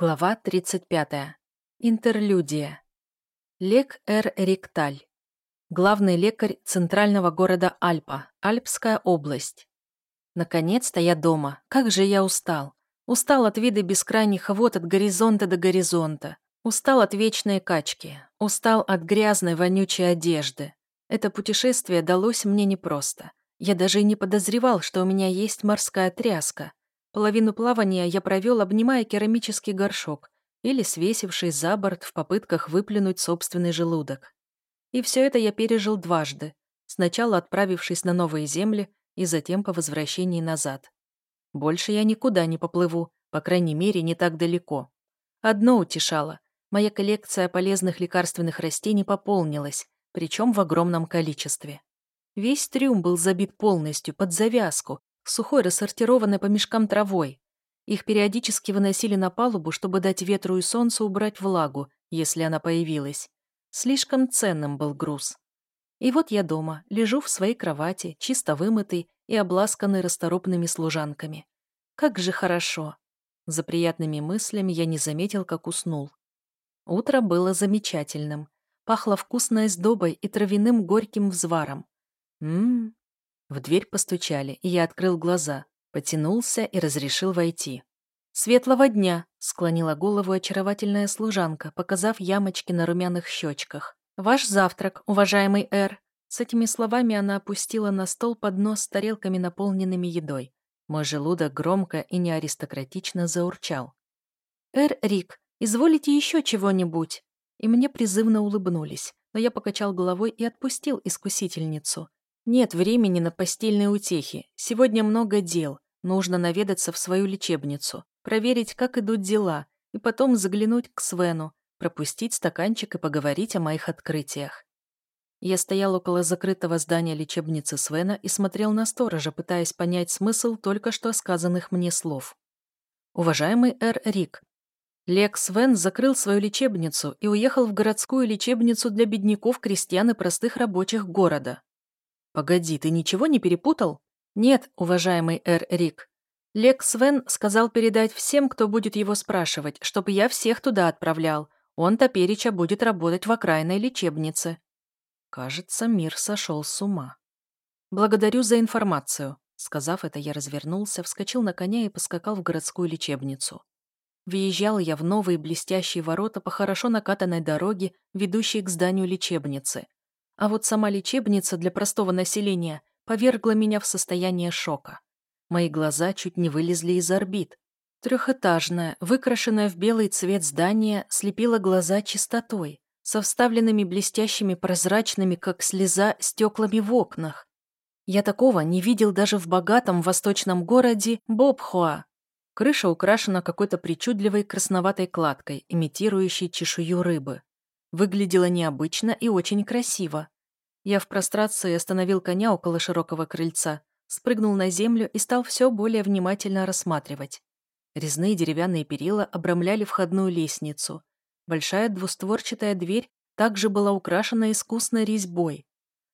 Глава 35. Интерлюдия. Лек Эр Рикталь. Главный лекарь центрального города Альпа, Альпская область. Наконец-то я дома. Как же я устал. Устал от вида бескрайних вод от горизонта до горизонта. Устал от вечной качки. Устал от грязной, вонючей одежды. Это путешествие далось мне непросто. Я даже и не подозревал, что у меня есть морская тряска. Половину плавания я провел, обнимая керамический горшок или свесившись за борт в попытках выплюнуть собственный желудок. И все это я пережил дважды, сначала отправившись на новые земли и затем по возвращении назад. Больше я никуда не поплыву, по крайней мере, не так далеко. Одно утешало. Моя коллекция полезных лекарственных растений пополнилась, причем в огромном количестве. Весь трюм был забит полностью, под завязку, сухой, рассортированной по мешкам травой. Их периодически выносили на палубу, чтобы дать ветру и солнцу убрать влагу, если она появилась. Слишком ценным был груз. И вот я дома, лежу в своей кровати, чисто вымытый и обласканный расторопными служанками. Как же хорошо. За приятными мыслями я не заметил, как уснул. Утро было замечательным. Пахло вкусной сдобой и травяным горьким взваром. Ммм, в дверь постучали, и я открыл глаза, потянулся и разрешил войти. «Светлого дня!» — склонила голову очаровательная служанка, показав ямочки на румяных щечках. «Ваш завтрак, уважаемый Эр!» С этими словами она опустила на стол поднос с тарелками, наполненными едой. Мой желудок громко и неаристократично заурчал. «Эр Рик, изволите еще чего-нибудь?» И мне призывно улыбнулись, но я покачал головой и отпустил искусительницу. Нет времени на постельные утехи. Сегодня много дел. Нужно наведаться в свою лечебницу, проверить, как идут дела, и потом заглянуть к Свену, пропустить стаканчик и поговорить о моих открытиях. Я стоял около закрытого здания лечебницы Свена и смотрел на сторожа, пытаясь понять смысл только что сказанных мне слов. Уважаемый Эр Рик, Лек Свен закрыл свою лечебницу и уехал в городскую лечебницу для бедняков, крестьян и простых рабочих города. «Погоди, ты ничего не перепутал?» «Нет, уважаемый Эр Рик. Лек Свен сказал передать всем, кто будет его спрашивать, чтобы я всех туда отправлял. Он топереча будет работать в окраинной лечебнице». Кажется, мир сошел с ума. «Благодарю за информацию». Сказав это, я развернулся, вскочил на коня и поскакал в городскую лечебницу. Въезжал я в новые блестящие ворота по хорошо накатанной дороге, ведущей к зданию лечебницы. А вот сама лечебница для простого населения повергла меня в состояние шока. Мои глаза чуть не вылезли из орбит. Трехэтажное, выкрашенное в белый цвет здание слепило глаза чистотой, со вставленными блестящими прозрачными, как слеза, стеклами в окнах. Я такого не видел даже в богатом восточном городе Бобхуа. Крыша украшена какой-то причудливой красноватой кладкой, имитирующей чешую рыбы. Выглядело необычно и очень красиво. Я в прострации остановил коня около широкого крыльца, спрыгнул на землю и стал все более внимательно рассматривать. Резные деревянные перила обрамляли входную лестницу. Большая двустворчатая дверь также была украшена искусной резьбой.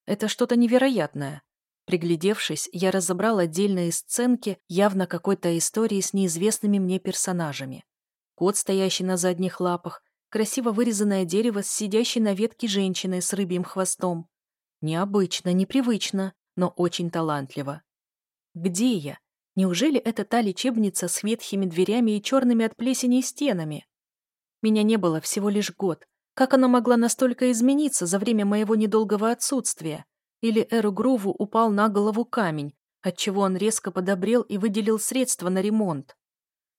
Это что-то невероятное. Приглядевшись, я разобрал отдельные сценки явно какой-то истории с неизвестными мне персонажами. Кот, стоящий на задних лапах, красиво вырезанное дерево с сидящей на ветке женщиной с рыбьим хвостом. Необычно, непривычно, но очень талантливо. Где я? Неужели это та лечебница с ветхими дверями и черными от плесени стенами? Меня не было всего лишь год. Как она могла настолько измениться за время моего недолгого отсутствия? Или Эру Груву упал на голову камень, отчего он резко подобрел и выделил средства на ремонт?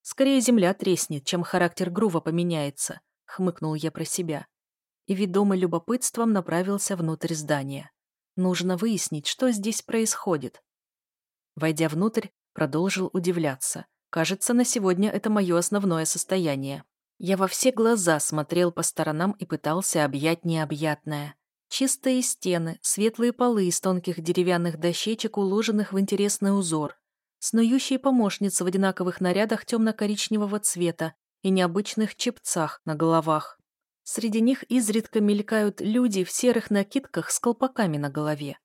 Скорее земля треснет, чем характер Грува поменяется хмыкнул я про себя. И, ведомый любопытством, направился внутрь здания. Нужно выяснить, что здесь происходит. Войдя внутрь, продолжил удивляться. Кажется, на сегодня это мое основное состояние. Я во все глаза смотрел по сторонам и пытался объять необъятное. Чистые стены, светлые полы из тонких деревянных дощечек, уложенных в интересный узор. Снующие помощницы в одинаковых нарядах темно-коричневого цвета и необычных чепцах на головах. Среди них изредка мелькают люди в серых накидках с колпаками на голове.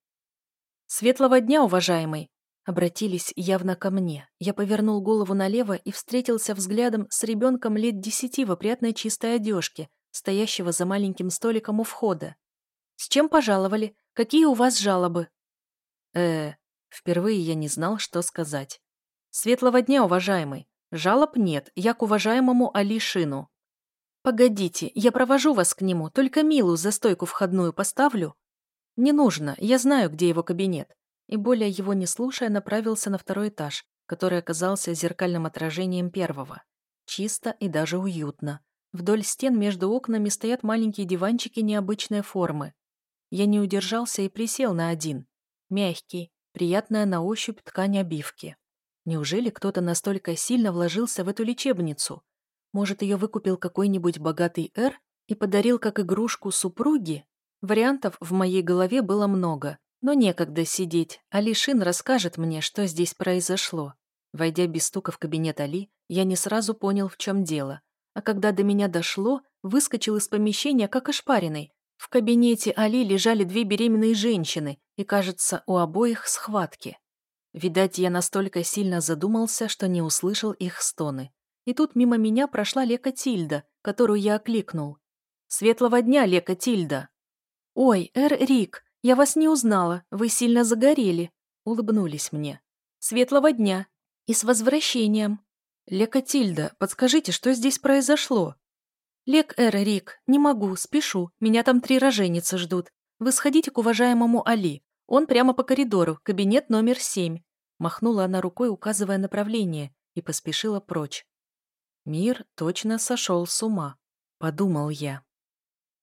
«Светлого дня, уважаемый!» Обратились явно ко мне. Я повернул голову налево и встретился взглядом с ребенком лет десяти в опрятной чистой одежке, стоящего за маленьким столиком у входа. «С чем пожаловали? Какие у вас жалобы?» э впервые я не знал, что сказать. «Светлого дня, уважаемый. Жалоб нет, я к уважаемому Алишину». «Погодите, я провожу вас к нему, только Милу за стойку входную поставлю». «Не нужно, я знаю, где его кабинет». И более его не слушая, направился на второй этаж, который оказался зеркальным отражением первого. Чисто и даже уютно. Вдоль стен между окнами стоят маленькие диванчики необычной формы. Я не удержался и присел на один. Мягкий, приятная на ощупь ткань обивки. Неужели кто-то настолько сильно вложился в эту лечебницу? Может, ее выкупил какой-нибудь богатый эр и подарил как игрушку супруге? Вариантов в моей голове было много, но некогда сидеть. Алишин расскажет мне, что здесь произошло. Войдя без стука в кабинет Али, я не сразу понял, в чем дело. А когда до меня дошло, выскочил из помещения, как ошпаренный. В кабинете Али лежали две беременные женщины, и, кажется, у обоих схватки. Видать, я настолько сильно задумался, что не услышал их стоны. И тут мимо меня прошла Лека Тильда, которую я окликнул. «Светлого дня, Лека Тильда!» «Ой, Эр Рик, я вас не узнала, вы сильно загорели», — улыбнулись мне. «Светлого дня! И с возвращением!» «Лека Тильда, подскажите, что здесь произошло?» «Лек Эр Рик, не могу, спешу, меня там три роженицы ждут. Вы сходите к уважаемому Али, он прямо по коридору, кабинет номер семь». Махнула она рукой, указывая направление, и поспешила прочь. Мир точно сошел с ума, подумал я.